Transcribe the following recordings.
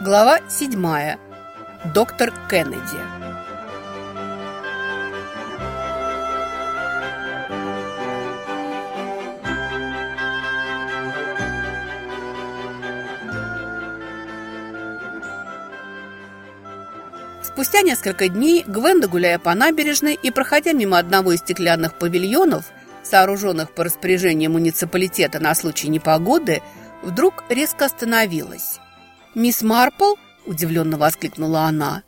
Глава 7. Доктор Кеннеди. Спустя несколько дней Гвенда, гуляя по набережной и проходя мимо одного из стеклянных павильонов, сооруженных по распоряжению муниципалитета на случай непогоды, вдруг резко остановилась. «Мисс Марпл?» – удивленно воскликнула она.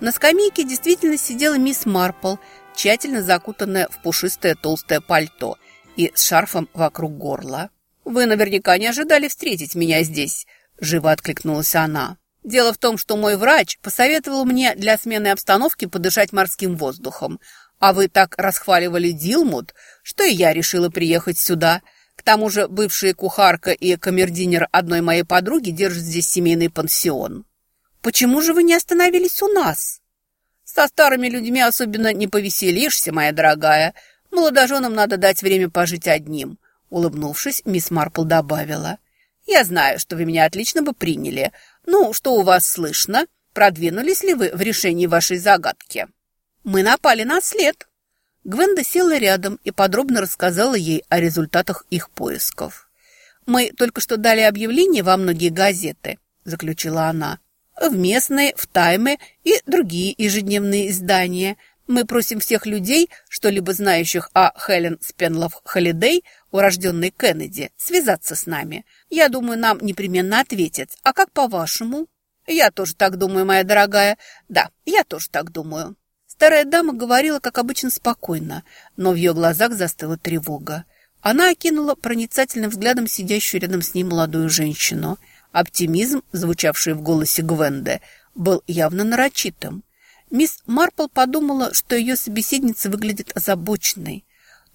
На скамейке действительно сидела мисс Марпл, тщательно закутанная в пушистое толстое пальто и с шарфом вокруг горла. «Вы наверняка не ожидали встретить меня здесь», – живо откликнулась она. «Дело в том, что мой врач посоветовал мне для смены обстановки подышать морским воздухом, а вы так расхваливали Дилмут, что и я решила приехать сюда». К тому же бывшая кухарка и камердинер одной моей подруги держат здесь семейный пансион. Почему же вы не остановились у нас? Со старыми людьми особенно не повеселишься, моя дорогая. Молодоженам надо дать время пожить одним. Улыбнувшись, мисс Марпл добавила. Я знаю, что вы меня отлично бы приняли. Ну, что у вас слышно? Продвинулись ли вы в решении вашей загадки? Мы напали на след, Гвенда села рядом и подробно рассказала ей о результатах их поисков. «Мы только что дали объявление во многие газеты», – заключила она. «В местные, в Тайме и другие ежедневные издания. Мы просим всех людей, что-либо знающих о Хелен Спенлов Холидей, урожденной Кеннеди, связаться с нами. Я думаю, нам непременно ответят. А как по-вашему?» «Я тоже так думаю, моя дорогая. Да, я тоже так думаю». Старая дама говорила, как обычно, спокойно, но в ее глазах застыла тревога. Она окинула проницательным взглядом сидящую рядом с ней молодую женщину. Оптимизм, звучавший в голосе Гвенде, был явно нарочитым. Мисс Марпл подумала, что ее собеседница выглядит озабоченной.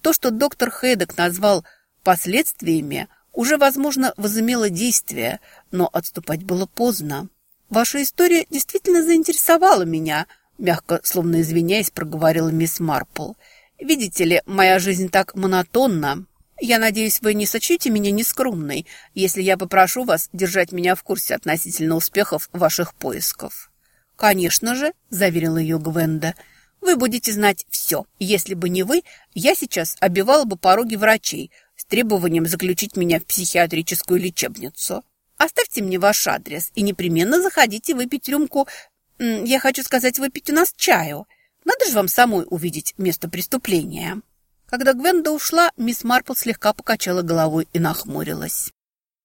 То, что доктор Хейдек назвал последствиями, уже, возможно, возымело действие, но отступать было поздно. «Ваша история действительно заинтересовала меня», Мягко, словно извиняясь, проговорила мисс Марпл. «Видите ли, моя жизнь так монотонна. Я надеюсь, вы не сочтете меня нескромной, если я попрошу вас держать меня в курсе относительно успехов ваших поисков». «Конечно же», — заверила ее Гвенда, — «вы будете знать все. Если бы не вы, я сейчас обивала бы пороги врачей с требованием заключить меня в психиатрическую лечебницу. Оставьте мне ваш адрес и непременно заходите выпить рюмку я хочу сказать, выпить у нас чаю. Надо же вам самой увидеть место преступления». Когда Гвенда ушла, мисс Марпл слегка покачала головой и нахмурилась.